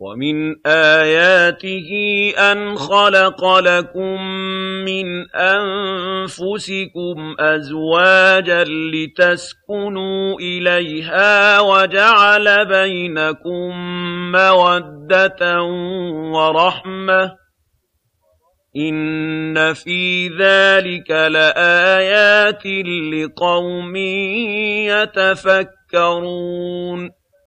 وَمِنْ آيَاتِهِ أَنْ خَلَقَ لَكُم مِّنْ أَنفُسِكُمْ أَزْوَاجًا لِّتَسْكُنُوا إِلَيْهَا وَجَعَلَ بَيْنَكُم مَّوَدَّةً وَرَحْمَةً ۚ إِنَّ فِي ذَٰلِكَ لَآيَاتٍ لِّقَوْمٍ يَتَفَكَّرُونَ